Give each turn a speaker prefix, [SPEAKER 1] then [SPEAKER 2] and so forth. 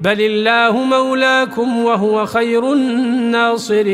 [SPEAKER 1] بل الله مولاكم وهو خير الناصرين.